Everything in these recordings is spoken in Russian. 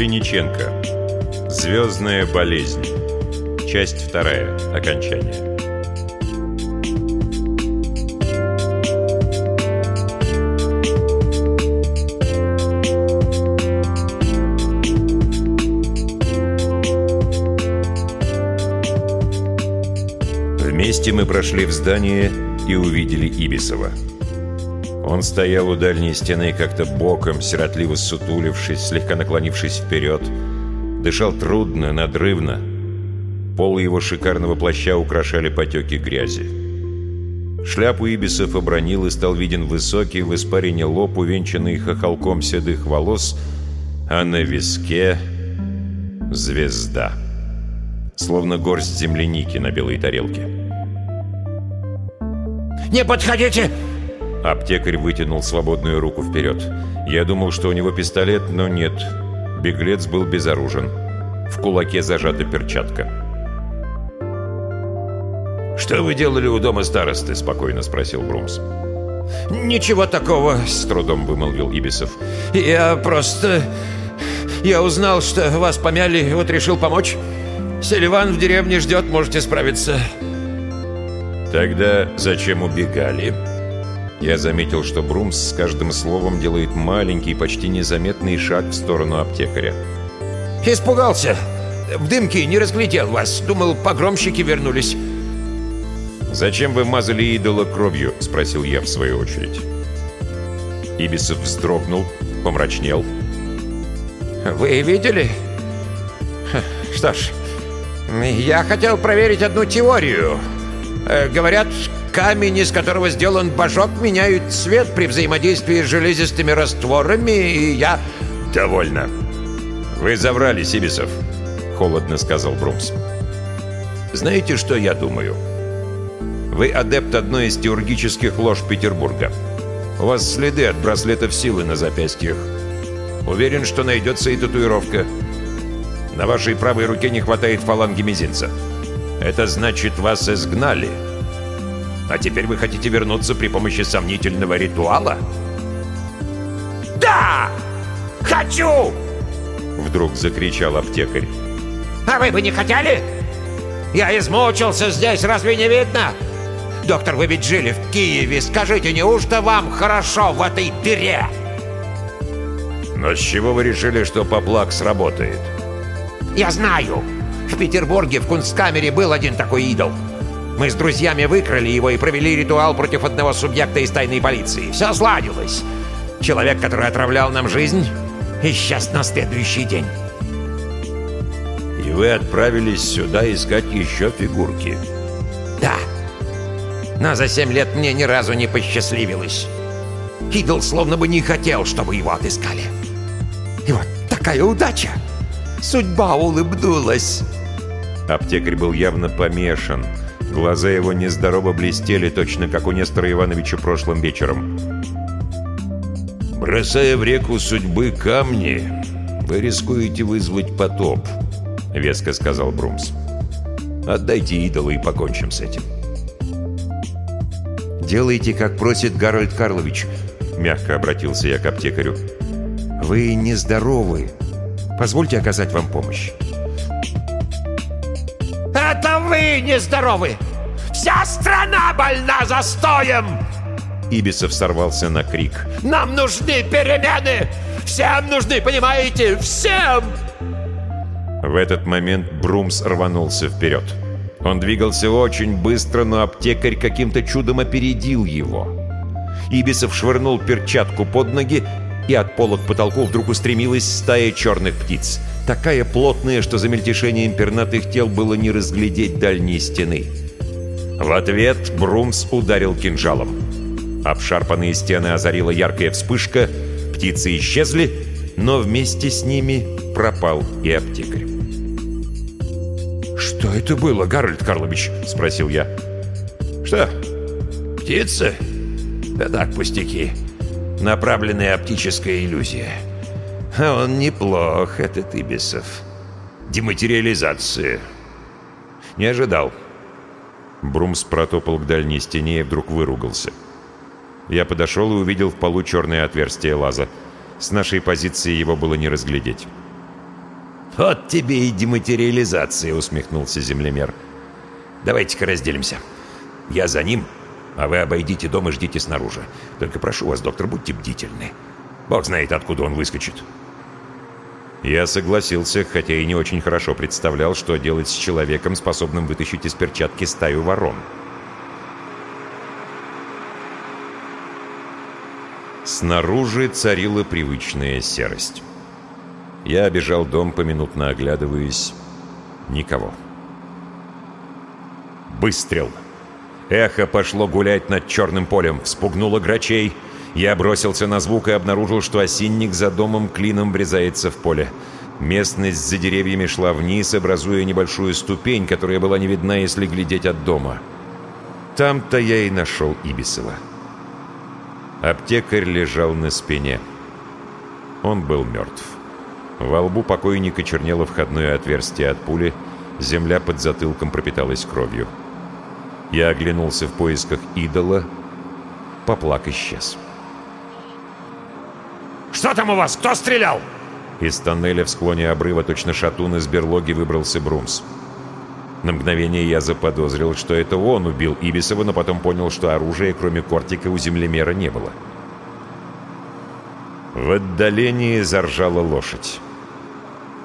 Калиниченко. Звездная болезнь. Часть вторая. Окончание. Вместе мы прошли в здание и увидели Ибисова. Он стоял у дальней стены как-то боком, сиротливо сутулившись, слегка наклонившись вперед. Дышал трудно, надрывно. Полы его шикарного плаща украшали потеки грязи. Шляпу Ибисов обронил и стал виден высокий в испарине лоб, увенчанный хохолком седых волос, а на виске — звезда. Словно горсть земляники на белой тарелке. «Не подходите!» Аптекарь вытянул свободную руку вперед. Я думал, что у него пистолет, но нет. Беглец был безоружен. В кулаке зажата перчатка. «Что вы делали у дома старосты?» – спокойно спросил Брумс. «Ничего такого», — с трудом вымолвил Ибисов. «Я просто... Я узнал, что вас помяли, вот решил помочь. Селиван в деревне ждет, можете справиться». «Тогда зачем убегали?» Я заметил, что Брумс с каждым словом делает маленький, почти незаметный шаг в сторону аптекаря. «Испугался. В дымке не разглядел вас. Думал, погромщики вернулись». «Зачем вы мазали идола кровью?» — спросил я в свою очередь. Ибисов вздрогнул, помрачнел. «Вы видели? Что ж, я хотел проверить одну теорию. Э, говорят, Камень, из которого сделан божок, меняет цвет при взаимодействии с железистыми растворами, и я... «Довольно. Вы заврали, Сибисов», — холодно сказал Брумс. «Знаете, что я думаю? Вы адепт одной из теургических лож Петербурга. У вас следы от браслетов силы на запястьях. Уверен, что найдется и татуировка. На вашей правой руке не хватает фаланги мизинца. Это значит, вас изгнали». А теперь вы хотите вернуться при помощи сомнительного ритуала? «Да! Хочу!» Вдруг закричал аптекарь. «А вы бы не хотели? Я измучился здесь, разве не видно? Доктор, вы ведь жили в Киеве. Скажите, неужто вам хорошо в этой дыре?» «Но с чего вы решили, что поплак сработает?» «Я знаю. В Петербурге в кунсткамере был один такой идол. Мы с друзьями выкрали его и провели ритуал против одного субъекта из тайной полиции. Все сладилось. Человек, который отравлял нам жизнь, исчез на следующий день. И вы отправились сюда искать еще фигурки? Да. Но за семь лет мне ни разу не посчастливилось. Идол словно бы не хотел, чтобы его отыскали. И вот такая удача. Судьба улыбнулась. Аптекарь был явно помешан. Глаза его нездорово блестели, точно как у Нестора Ивановича прошлым вечером. «Бросая в реку судьбы камни, вы рискуете вызвать потоп», — веско сказал Брумс. «Отдайте идола и покончим с этим». «Делайте, как просит Гарольд Карлович», — мягко обратился я к аптекарю. «Вы нездоровы. Позвольте оказать вам помощь». Нездоровы! Вся страна больна застоем!» Ибисов сорвался на крик. «Нам нужны перемены! Всем нужны, понимаете? Всем!» В этот момент Брумс рванулся вперед. Он двигался очень быстро, но аптекарь каким-то чудом опередил его. Ибисов швырнул перчатку под ноги, и от пола к потолку вдруг устремилась стая черных птиц такая плотная, что за мельтешением пернатых тел было не разглядеть дальней стены. В ответ Брумс ударил кинжалом. Обшарпанные стены озарила яркая вспышка, птицы исчезли, но вместе с ними пропал и аптекарь. «Что это было, Гарольд Карлович?» — спросил я. «Что? Птицы? Да так, пустяки. Направленная оптическая иллюзия». А он неплох, этот Ибисов. Дематериализация. Не ожидал. Брумс протопал к дальней стене и вдруг выругался. Я подошел и увидел в полу черное отверстие лаза. С нашей позиции его было не разглядеть. «Вот тебе и дематериализация», — усмехнулся землемер. «Давайте-ка разделимся. Я за ним, а вы обойдите дом и ждите снаружи. Только прошу вас, доктор, будьте бдительны. Бог знает, откуда он выскочит». Я согласился, хотя и не очень хорошо представлял, что делать с человеком, способным вытащить из перчатки стаю ворон. Снаружи царила привычная серость. Я обежал дом, поминутно оглядываясь. Никого. Выстрел. Эхо пошло гулять над черным полем, вспугнуло грачей. Я бросился на звук и обнаружил, что осинник за домом клином врезается в поле. Местность за деревьями шла вниз, образуя небольшую ступень, которая была не видна, если глядеть от дома. Там-то я и нашел Ибисова. Аптекарь лежал на спине. Он был мертв. Во лбу покойника чернело входное отверстие от пули, земля под затылком пропиталась кровью. Я оглянулся в поисках идола, поплак исчез. «Что там у вас? Кто стрелял?» Из тоннеля в склоне обрыва точно шатун из берлоги выбрался Брумс. На мгновение я заподозрил, что это он убил Ибисова, но потом понял, что оружия, кроме кортика, у землемера не было. В отдалении заржала лошадь.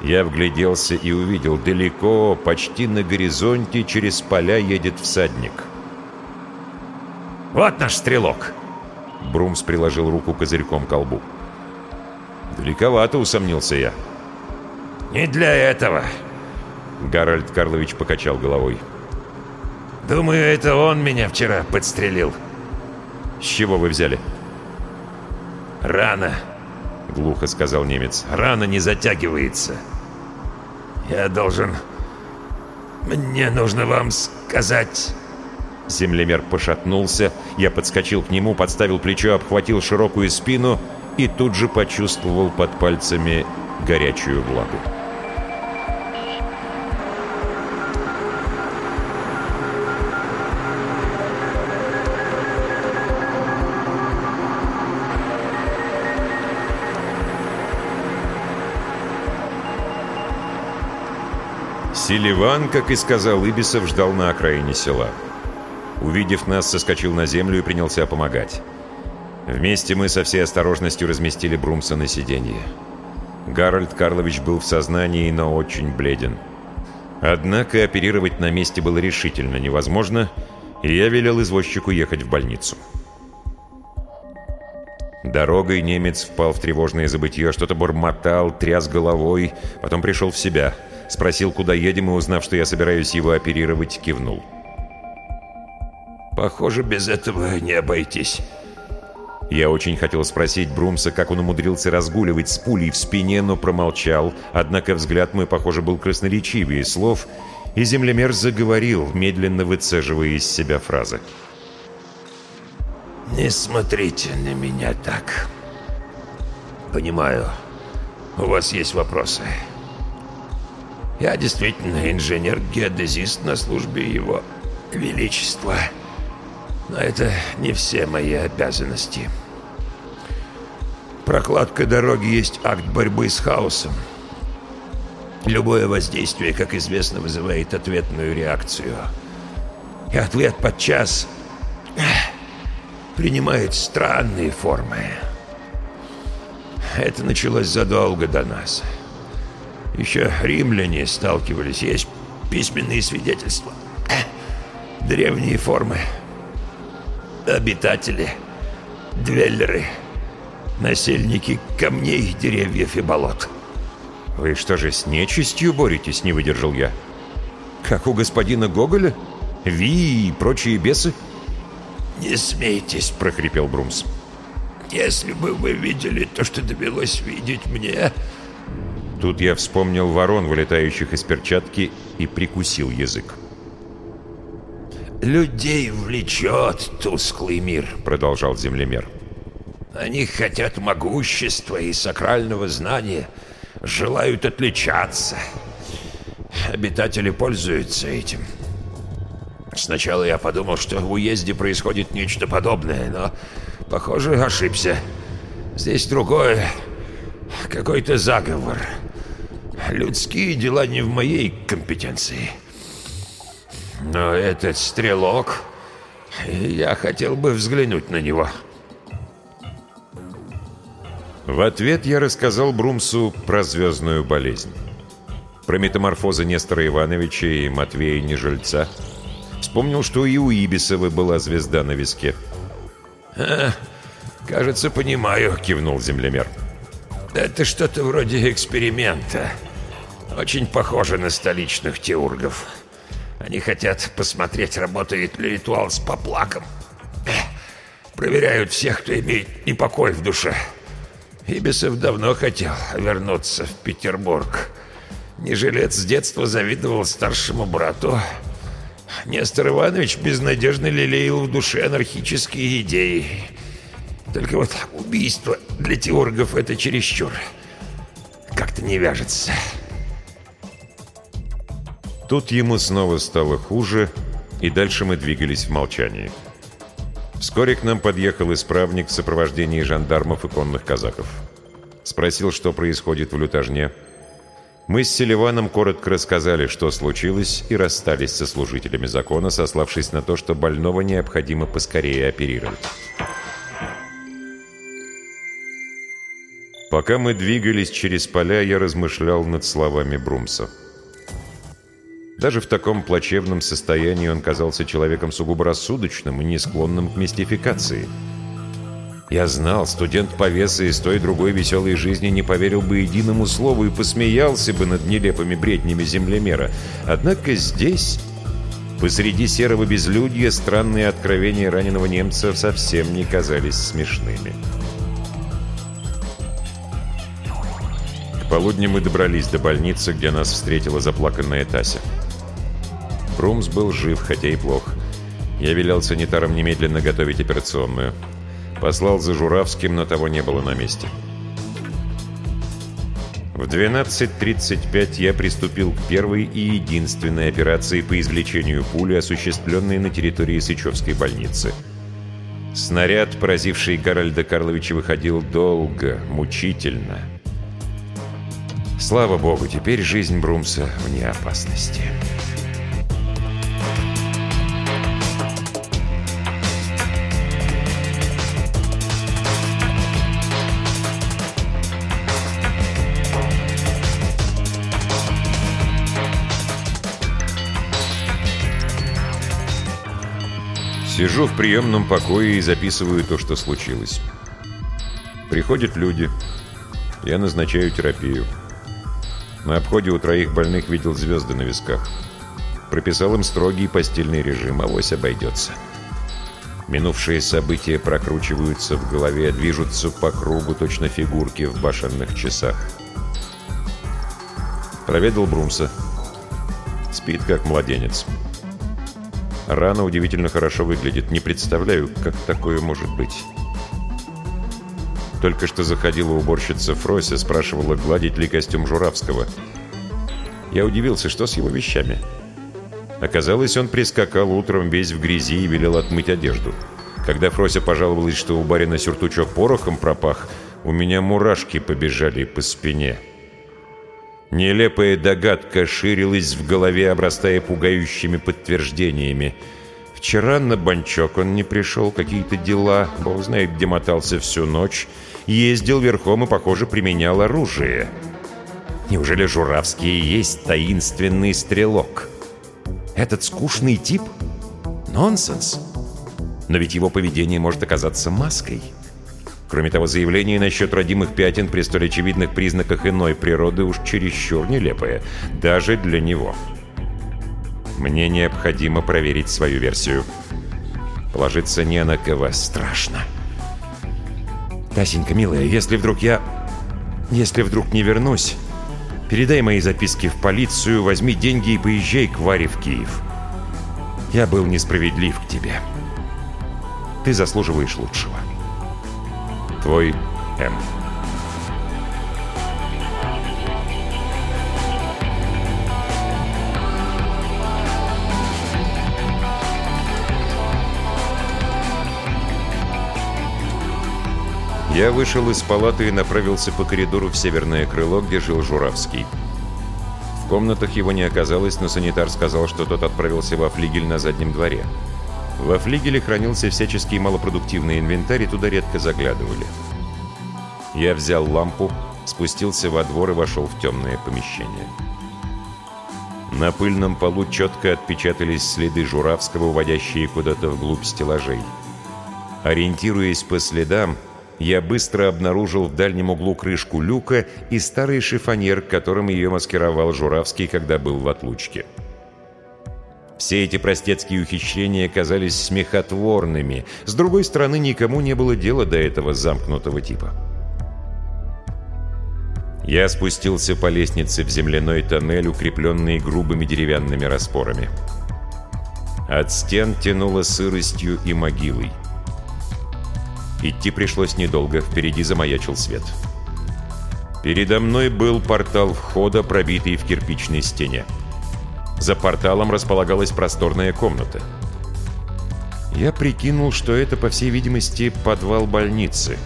Я вгляделся и увидел, далеко, почти на горизонте, через поля едет всадник. «Вот наш стрелок!» Брумс приложил руку козырьком к колбу. «Далековато», — усомнился я. «Не для этого!» Гарольд Карлович покачал головой. «Думаю, это он меня вчера подстрелил». «С чего вы взяли?» «Рано», — глухо сказал немец. «Рана не затягивается. Я должен... Мне нужно вам сказать...» Землемер пошатнулся. Я подскочил к нему, подставил плечо, обхватил широкую спину и тут же почувствовал под пальцами горячую влагу. Селиван, как и сказал Ибисов, ждал на окраине села. Увидев нас, соскочил на землю и принялся помогать. Вместе мы со всей осторожностью разместили Брумса на сиденье. Гарольд Карлович был в сознании, но очень бледен. Однако оперировать на месте было решительно невозможно, и я велел извозчику ехать в больницу. Дорогой немец впал в тревожное забытье, что-то бормотал, тряс головой, потом пришел в себя – Спросил, куда едем, и узнав, что я собираюсь его оперировать, кивнул. «Похоже, без этого не обойтись». Я очень хотел спросить Брумса, как он умудрился разгуливать с пулей в спине, но промолчал. Однако взгляд мой, похоже, был красноречивее слов, и землемер заговорил, медленно выцеживая из себя фразы. «Не смотрите на меня так. Понимаю, у вас есть вопросы. Я действительно инженер-геодезист на службе его величества. Но это не все мои обязанности. Прокладка дороги есть акт борьбы с хаосом. Любое воздействие, как известно, вызывает ответную реакцию. И ответ подчас принимает странные формы. Это началось задолго до нас. — еще римляне сталкивались. Есть письменные свидетельства. Древние формы. Обитатели. Двеллеры. Насельники камней, деревьев и болот. «Вы что же, с нечистью боретесь?» — не выдержал я. «Как у господина Гоголя? Ви и прочие бесы?» «Не смейтесь», — прохрипел Брумс. «Если бы вы видели то, что довелось видеть мне, Тут я вспомнил ворон, вылетающих из перчатки, и прикусил язык. «Людей влечет тусклый мир», — продолжал землемер. «Они хотят могущества и сакрального знания, желают отличаться. Обитатели пользуются этим. Сначала я подумал, что в уезде происходит нечто подобное, но, похоже, ошибся. Здесь другое. какой-то заговор. Людские дела не в моей компетенции. Но этот стрелок... Я хотел бы взглянуть на него. В ответ я рассказал Брумсу про звездную болезнь. Про метаморфозы Нестора Ивановича и Матвея Нежильца. Вспомнил, что и у Ибисова была звезда на виске. «А, кажется, понимаю», — кивнул землемер. «Это что-то вроде эксперимента. Очень похоже на столичных теургов». Они хотят посмотреть, работает ли ритуал с поплаком. Проверяют всех, кто имеет непокой в душе. Ибисов давно хотел вернуться в Петербург. Нежилец с детства завидовал старшему брату. Нестор Иванович безнадежно лелеял в душе анархические идеи. Только вот убийство для теоргов это чересчур. Как-то не вяжется. Тут ему снова стало хуже, и дальше мы двигались в молчании. Вскоре к нам подъехал исправник в сопровождении жандармов и конных казаков. Спросил, что происходит в лютажне. Мы с Селиваном коротко рассказали, что случилось, и расстались со служителями закона, сославшись на то, что больного необходимо поскорее оперировать. Пока мы двигались через поля, я размышлял над словами Брумса. Даже в таком плачевном состоянии он казался человеком сугубо рассудочным и не склонным к мистификации. Я знал, студент повесы из той другой веселой жизни не поверил бы единому слову и посмеялся бы над нелепыми бреднями землемера. Однако здесь, посреди серого безлюдья, странные откровения раненого немца совсем не казались смешными. К полудню мы добрались до больницы, где нас встретила заплаканная Тася. Брумс был жив, хотя и плох. Я велел санитарам немедленно готовить операционную. Послал за Журавским, но того не было на месте. В 12.35 я приступил к первой и единственной операции по извлечению пули, осуществленной на территории Сычевской больницы. Снаряд, поразивший Гарольда Карловича, выходил долго, мучительно. Слава богу, теперь жизнь Брумса вне опасности. Сижу в приемном покое и записываю то, что случилось. Приходят люди. Я назначаю терапию. На обходе у троих больных видел звезды на висках. Прописал им строгий постельный режим, авось обойдется. Минувшие события прокручиваются в голове, движутся по кругу точно фигурки в башенных часах. Проведал Брумса. Спит, как младенец. Рана удивительно хорошо выглядит. Не представляю, как такое может быть. Только что заходила уборщица Фрося, спрашивала, гладить ли костюм Журавского. Я удивился, что с его вещами. Оказалось, он прискакал утром весь в грязи и велел отмыть одежду. Когда Фрося пожаловалась, что у барина сюртучок порохом пропах, у меня мурашки побежали по спине. Нелепая догадка ширилась в голове, обрастая пугающими подтверждениями. Вчера на банчок он не пришел, какие-то дела, бог знает, где мотался всю ночь, ездил верхом и, похоже, применял оружие. Неужели Журавский есть таинственный стрелок? Этот скучный тип? Нонсенс. Но ведь его поведение может оказаться маской. Кроме того, заявление насчет родимых пятен при столь очевидных признаках иной природы уж чересчур нелепое, даже для него. Мне необходимо проверить свою версию. Положиться не на кого страшно. Тасенька, милая, если вдруг я... Если вдруг не вернусь, передай мои записки в полицию, возьми деньги и поезжай к Варе в Киев. Я был несправедлив к тебе. Ты заслуживаешь лучшего. Твой М. Я вышел из палаты и направился по коридору в северное крыло, где жил Журавский. В комнатах его не оказалось, но санитар сказал, что тот отправился во флигель на заднем дворе. Во флигеле хранился всяческий малопродуктивный инвентарь, и туда редко заглядывали. Я взял лампу, спустился во двор и вошел в темное помещение. На пыльном полу четко отпечатались следы Журавского, уводящие куда-то вглубь стеллажей. Ориентируясь по следам, я быстро обнаружил в дальнем углу крышку люка и старый шифонер, которым ее маскировал Журавский, когда был в отлучке. Все эти простецкие ухищрения казались смехотворными. С другой стороны, никому не было дела до этого замкнутого типа. Я спустился по лестнице в земляной тоннель, укрепленный грубыми деревянными распорами. От стен тянуло сыростью и могилой. Идти пришлось недолго, впереди замаячил свет. Передо мной был портал входа, пробитый в кирпичной стене. За порталом располагалась просторная комната. Я прикинул, что это, по всей видимости, подвал больницы.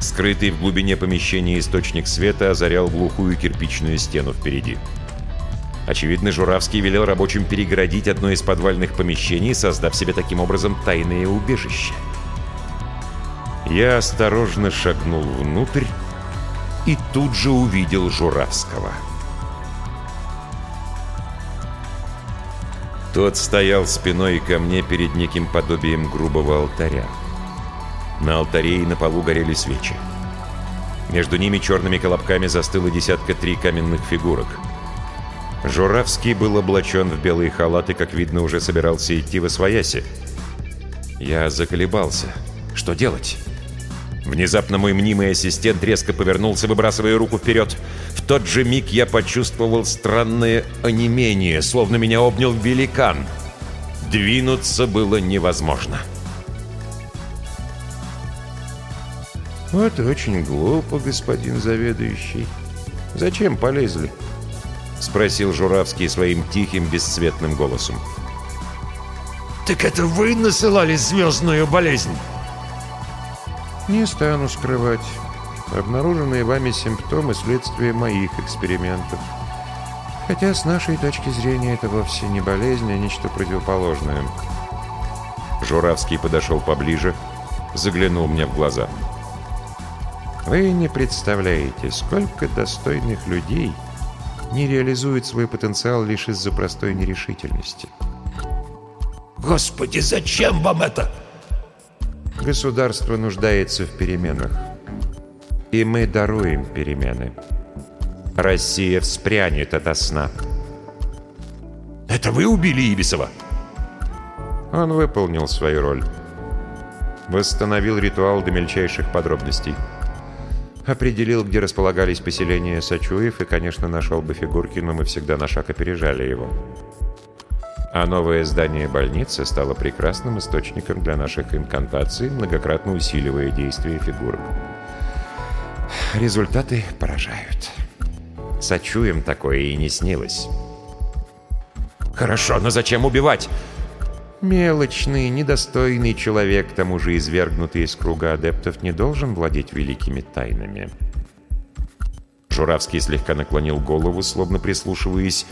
Скрытый в глубине помещения источник света озарял глухую кирпичную стену впереди. Очевидно, Журавский велел рабочим перегородить одно из подвальных помещений, создав себе таким образом тайное убежище. Я осторожно шагнул внутрь и тут же увидел Журавского. Тот стоял спиной ко мне перед неким подобием грубого алтаря. На алтаре и на полу горели свечи. Между ними черными колобками застыло десятка три каменных фигурок. Журавский был облачен в белые халаты, как видно, уже собирался идти в Освояси. Я заколебался. Что делать? Внезапно мой мнимый ассистент резко повернулся, выбрасывая руку вперед. В тот же миг я почувствовал странное онемение, словно меня обнял великан. Двинуться было невозможно. «Вот очень глупо, господин заведующий. Зачем полезли?» — спросил Журавский своим тихим, бесцветным голосом. «Так это вы насылали звездную болезнь?» Не стану скрывать. Обнаруженные вами симптомы следствие моих экспериментов. Хотя с нашей точки зрения это вовсе не болезнь, а нечто противоположное. Журавский подошел поближе, заглянул мне в глаза. Вы не представляете, сколько достойных людей не реализуют свой потенциал лишь из-за простой нерешительности. «Господи, зачем вам это?» Государство нуждается в переменах. И мы даруем перемены. Россия вспрянет ото сна. «Это вы убили Ибисова?» Он выполнил свою роль. Восстановил ритуал до мельчайших подробностей. Определил, где располагались поселения Сачуев и, конечно, нашел бы фигурки, но мы всегда на шаг опережали его. А новое здание больницы стало прекрасным источником для наших инкантаций, многократно усиливая действие фигурок. Результаты поражают. Сочуем такое и не снилось. «Хорошо, но зачем убивать?» Мелочный, недостойный человек, к тому же извергнутый из круга адептов, не должен владеть великими тайнами. Журавский слегка наклонил голову, словно прислушиваясь,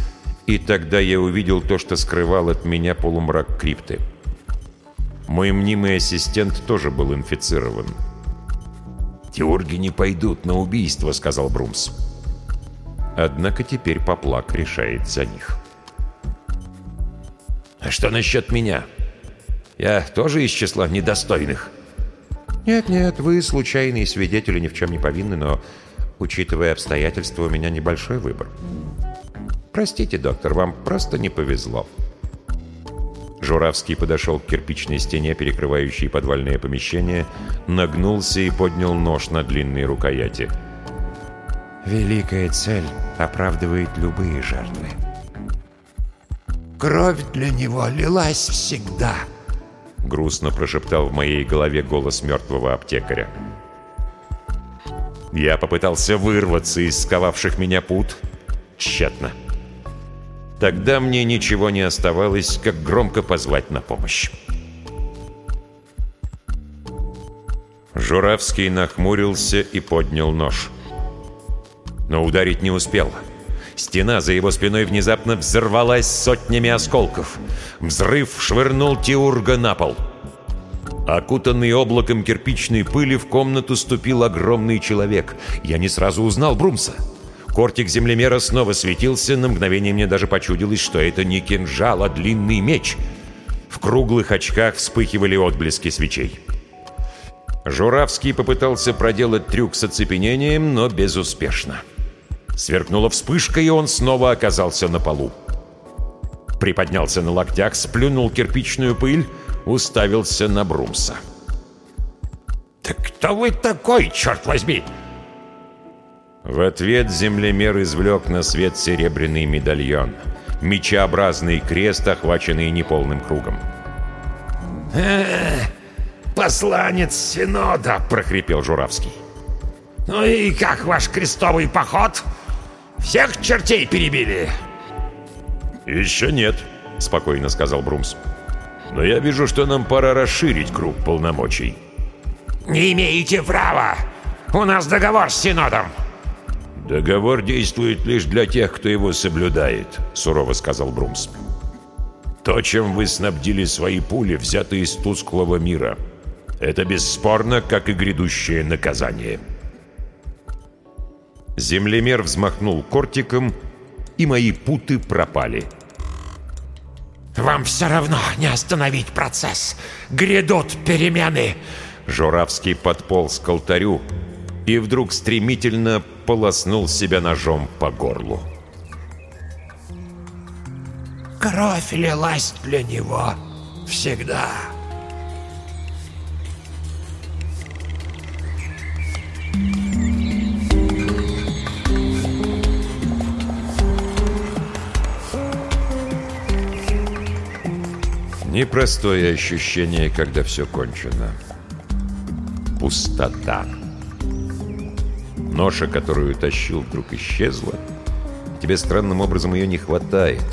и тогда я увидел то, что скрывал от меня полумрак крипты. Мой мнимый ассистент тоже был инфицирован. «Теорги не пойдут на убийство», — сказал Брумс. Однако теперь Поплак решает за них. «А что насчет меня? Я тоже из числа недостойных?» «Нет-нет, вы случайный свидетель и ни в чем не повинны, но, учитывая обстоятельства, у меня небольшой выбор. Простите, доктор, вам просто не повезло». Журавский подошел к кирпичной стене, перекрывающей подвальное помещение, нагнулся и поднял нож на длинной рукояти. «Великая цель оправдывает любые жертвы». «Кровь для него лилась всегда», — грустно прошептал в моей голове голос мертвого аптекаря. Я попытался вырваться из сковавших меня пут. Тщетно. Тогда мне ничего не оставалось, как громко позвать на помощь. Журавский нахмурился и поднял нож. Но ударить не успел. Стена за его спиной внезапно взорвалась сотнями осколков. Взрыв швырнул Теурга на пол. Окутанный облаком кирпичной пыли в комнату ступил огромный человек. Я не сразу узнал Брумса. Кортик землемера снова светился, на мгновение мне даже почудилось, что это не кинжал, а длинный меч. В круглых очках вспыхивали отблески свечей. Журавский попытался проделать трюк с оцепенением, но безуспешно. Сверкнула вспышка, и он снова оказался на полу. Приподнялся на локтях, сплюнул кирпичную пыль, уставился на Брумса. «Так кто вы такой, черт возьми?» В ответ землемер извлек на свет серебряный медальон. Мечеобразный крест, охваченный неполным кругом. «Э-э-э!» посланец Синода!» — прохрипел Журавский. «Ну и как ваш крестовый поход? Всех чертей перебили?» «Еще нет», — спокойно сказал Брумс. «Но я вижу, что нам пора расширить круг полномочий». «Не имеете права! У нас договор с Синодом!» «Договор действует лишь для тех, кто его соблюдает», — сурово сказал Брумс. «То, чем вы снабдили свои пули, взято из тусклого мира. Это бесспорно, как и грядущее наказание. Землемер взмахнул кортиком, и мои путы пропали. «Вам все равно не остановить процесс! Грядут перемены!» Журавский подполз к алтарю и вдруг стремительно полоснул себя ножом по горлу. «Кровь лилась для него всегда!» Непростое ощущение, когда все кончено. Пустота. Ноша, которую тащил, вдруг исчезла. Тебе странным образом ее не хватает.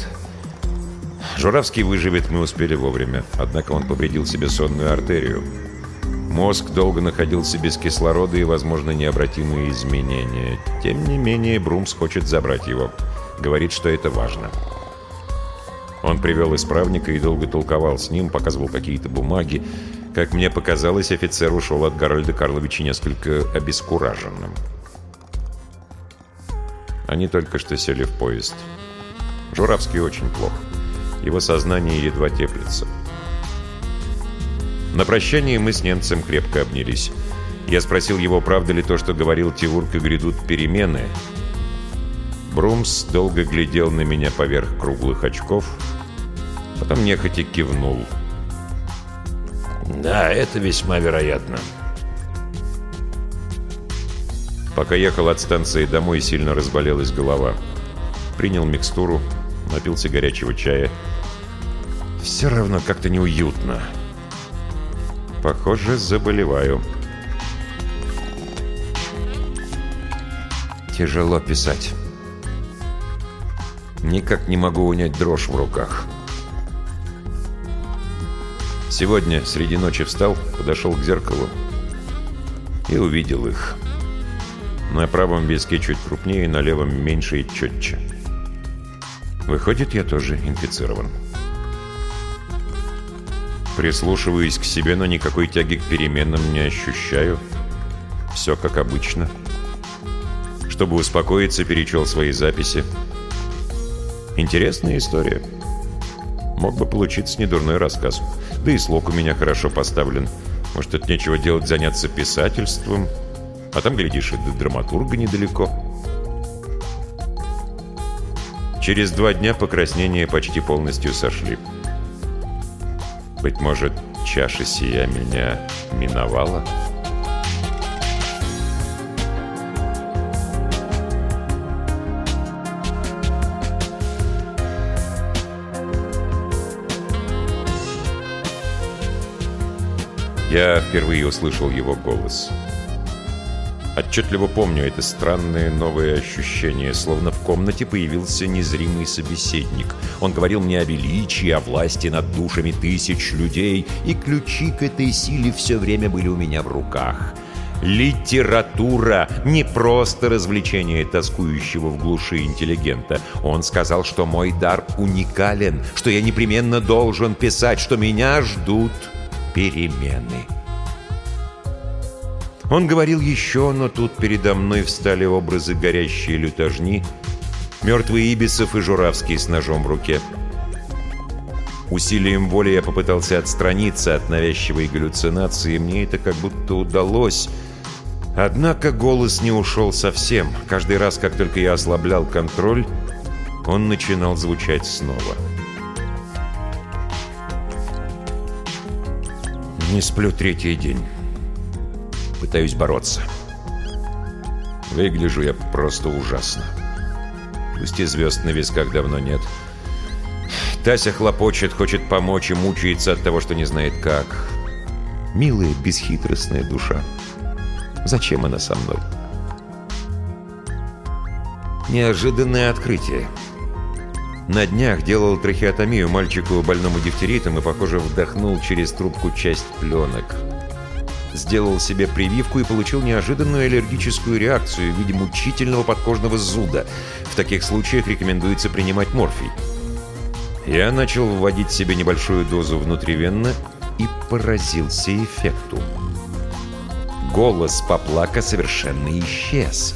Журавский выживет, мы успели вовремя. Однако он повредил себе сонную артерию. Мозг долго находился без кислорода и, возможно, необратимые изменения. Тем не менее, Брумс хочет забрать его. Говорит, что это важно. Он привел исправника и долго толковал с ним, показывал какие-то бумаги. Как мне показалось, офицер ушел от Гарольда Карловича несколько обескураженным. Они только что сели в поезд. Журавский очень плох. Его сознание едва теплится. На прощание мы с немцем крепко обнялись. Я спросил его, правда ли то, что говорил Тивурка, грядут перемены. Брумс долго глядел на меня поверх круглых очков, потом нехотя кивнул. «Да, это весьма вероятно». Пока ехал от станции домой, сильно разболелась голова. Принял микстуру, напился горячего чая. Все равно как-то неуютно. Похоже, заболеваю. Тяжело писать. Никак не могу унять дрожь в руках. Сегодня среди ночи встал, подошел к зеркалу и увидел их. На правом виске чуть крупнее, на левом меньше и четче. Выходит, я тоже инфицирован. Прислушиваюсь к себе, но никакой тяги к переменам не ощущаю. Все как обычно. Чтобы успокоиться, перечел свои записи. Интересная история. Мог бы получиться недурной рассказ. Да и слог у меня хорошо поставлен. Может, от нечего делать заняться писательством. А там, глядишь, и до драматурга недалеко. Через два дня покраснения почти полностью сошли. Быть может, чаша сия меня миновала? Я впервые услышал его голос. Отчетливо помню это странное новое ощущение, словно в комнате появился незримый собеседник. Он говорил мне о величии, о власти над душами тысяч людей, и ключи к этой силе все время были у меня в руках. Литература — не просто развлечение тоскующего в глуши интеллигента. Он сказал, что мой дар уникален, что я непременно должен писать, что меня ждут перемены. Он говорил еще, но тут передо мной встали образы горящие лютожни, мертвые Ибисов и Журавский с ножом в руке. Усилием воли я попытался отстраниться от навязчивой галлюцинации, мне это как будто удалось. Однако голос не ушел совсем. Каждый раз, как только я ослаблял контроль, он начинал звучать снова. Не сплю третий день. Пытаюсь бороться. Выгляжу я просто ужасно. Пусть и звезд на висках давно нет. Тася хлопочет, хочет помочь и мучается от того, что не знает как. Милая, бесхитростная душа. Зачем она со мной? Неожиданное открытие. На днях делал трахеотомию мальчику больному дифтеритом и, похоже, вдохнул через трубку часть пленок. Сделал себе прививку и получил неожиданную аллергическую реакцию в виде мучительного подкожного зуда. В таких случаях рекомендуется принимать морфий. Я начал вводить себе небольшую дозу внутривенно и поразился эффекту. Голос поплака совершенно исчез.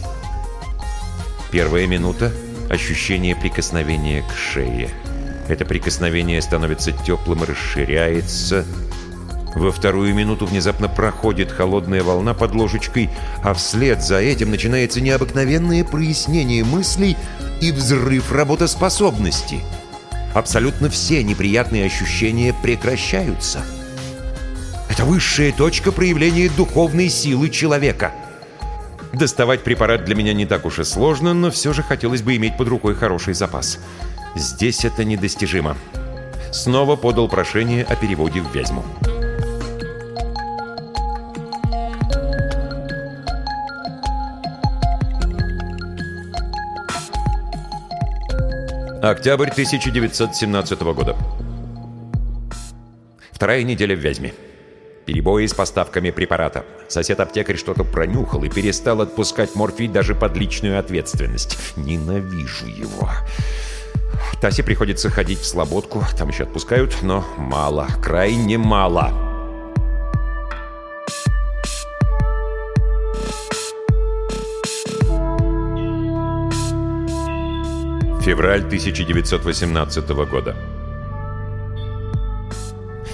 Первая минута — ощущение прикосновения к шее. Это прикосновение становится теплым расширяется — во вторую минуту внезапно проходит холодная волна под ложечкой, а вслед за этим начинается необыкновенное прояснение мыслей и взрыв работоспособности. Абсолютно все неприятные ощущения прекращаются. Это высшая точка проявления духовной силы человека. Доставать препарат для меня не так уж и сложно, но все же хотелось бы иметь под рукой хороший запас. Здесь это недостижимо. Снова подал прошение о переводе в Вязьму. Октябрь 1917 года. Вторая неделя в Вязьме. Перебои с поставками препарата. Сосед-аптекарь что-то пронюхал и перестал отпускать морфий даже под личную ответственность. Ненавижу его. Тасе приходится ходить в слободку, там еще отпускают, но мало, крайне мало. Февраль 1918 года.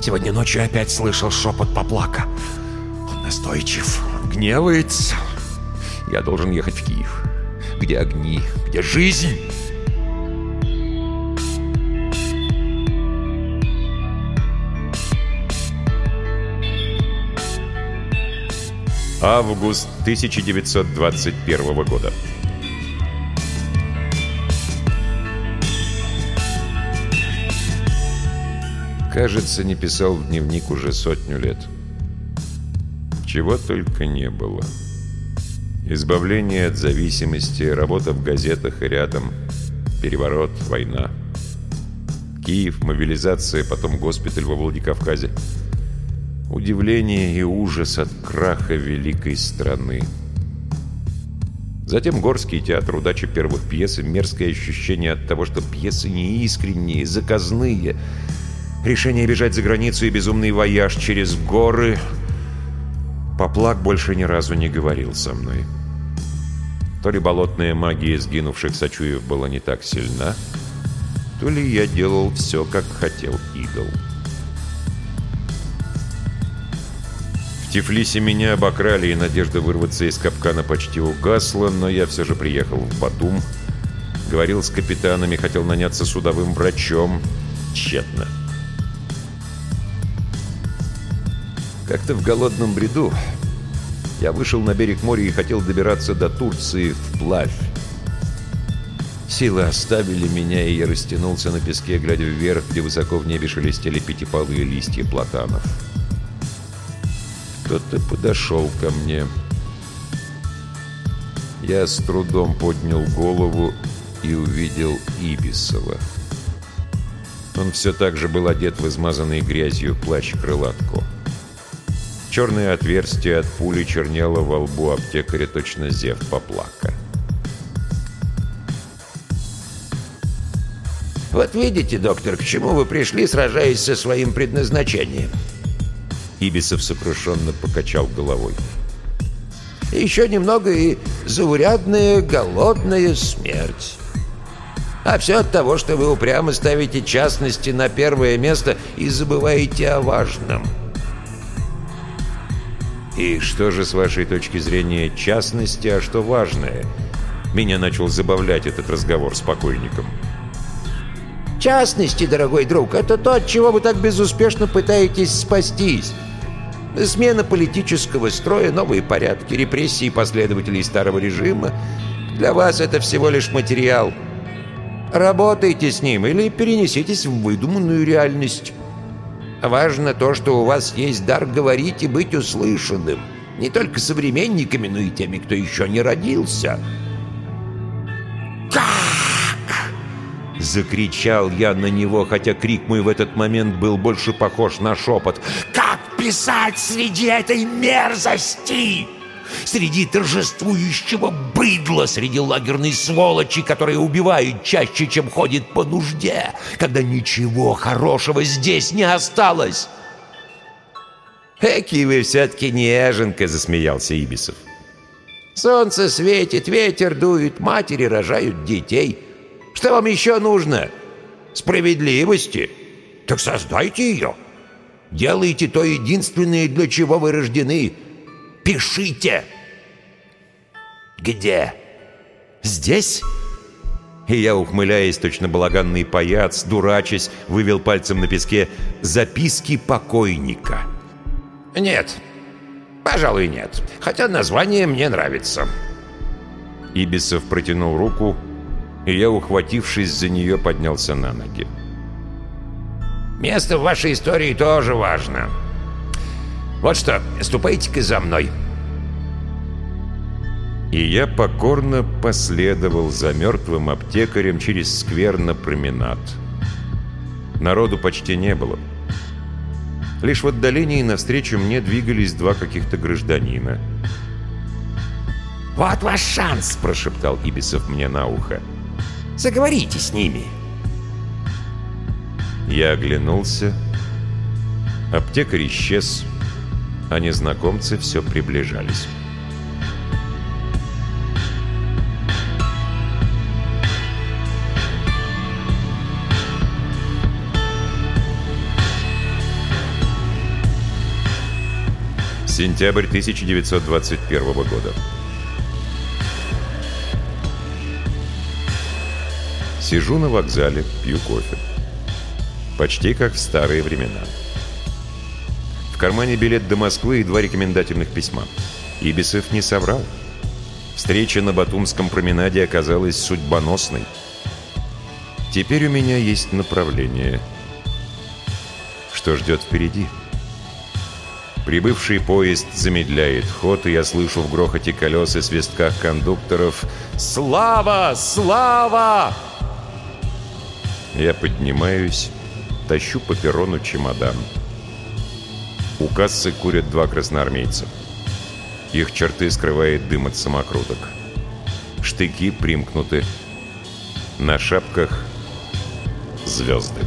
Сегодня ночью опять слышал шепот поплака. Он настойчив, он гневается. Я должен ехать в Киев. Где огни, где жизнь? Август 1921 года. Кажется, не писал в дневник уже сотню лет. Чего только не было. Избавление от зависимости, работа в газетах и рядом, переворот, война. Киев, мобилизация, потом госпиталь во Владикавказе. Удивление и ужас от краха великой страны. Затем Горский театр, удача первых пьес и мерзкое ощущение от того, что пьесы неискренние, заказные — Решение бежать за границу и безумный вояж через горы. Поплак больше ни разу не говорил со мной. То ли болотная магия сгинувших Сачуев была не так сильна, то ли я делал все, как хотел идол. В Тифлисе меня обокрали, и надежда вырваться из капкана почти угасла, но я все же приехал в Батум. Говорил с капитанами, хотел наняться судовым врачом. Тщетно. Как-то в голодном бреду я вышел на берег моря и хотел добираться до Турции вплавь. Силы оставили меня, и я растянулся на песке, глядя вверх, где высоко в небе шелестели пятипалые листья платанов. Кто-то подошел ко мне. Я с трудом поднял голову и увидел Ибисова. Он все так же был одет в измазанный грязью плащ-крылатку. Черное отверстие от пули чернело во лбу аптекаря точно зев поплака. «Вот видите, доктор, к чему вы пришли, сражаясь со своим предназначением?» Ибисов сокрушенно покачал головой. «Еще немного и заурядная голодная смерть. А все от того, что вы упрямо ставите частности на первое место и забываете о важном». «И что же, с вашей точки зрения, частности, а что важное?» Меня начал забавлять этот разговор с покойником. частности, дорогой друг, это то, от чего вы так безуспешно пытаетесь спастись. Смена политического строя, новые порядки, репрессии последователей старого режима. Для вас это всего лишь материал. Работайте с ним или перенеситесь в выдуманную реальность. Важно то, что у вас есть дар говорить и быть услышанным. Не только современниками, но и теми, кто еще не родился. Закричал я на него, хотя крик мой в этот момент был больше похож на шепот. Как писать среди этой мерзости? Среди торжествующего быдла, среди лагерной сволочи, которая убивает чаще, чем ходит по нужде, когда ничего хорошего здесь не осталось. «Эки вы все-таки неженка!» — засмеялся Ибисов. Солнце светит, ветер дует, матери рожают детей. Что вам еще нужно? Справедливости? Так создайте ее. Делайте то единственное, для чего вы рождены. Пишите. Где? «Здесь?» И я, ухмыляясь, точно балаганный паяц, дурачась, вывел пальцем на песке «Записки покойника». Нет. Пожалуй, нет. Хотя название мне нравится. Ибисов протянул руку, и я, ухватившись за нее, поднялся на ноги. Место в вашей истории тоже важно. Вот что, ступайте-ка за мной. И я покорно последовал за мертвым аптекарем через сквер на променад. Народу почти не было. Лишь в отдалении навстречу мне двигались два каких-то гражданина. «Вот ваш шанс!» – прошептал Ибисов мне на ухо. «Заговорите с ними!» Я оглянулся. Аптекарь исчез, а незнакомцы все приближались. Сентябрь 1921 года. Сижу на вокзале, пью кофе. Почти как в старые времена. Кармане билет до Москвы и два рекомендательных письма. Ибисов не соврал. Встреча на Батумском променаде оказалась судьбоносной. Теперь у меня есть направление. Что ждет впереди? Прибывший поезд замедляет ход, и я слышу в грохоте колес и свистках кондукторов «Слава! Слава!» Я поднимаюсь, тащу по перрону чемодан. У кассы курят два красноармейца. Их черты скрывает дым от самокруток. Штыки примкнуты. На шапках звезды.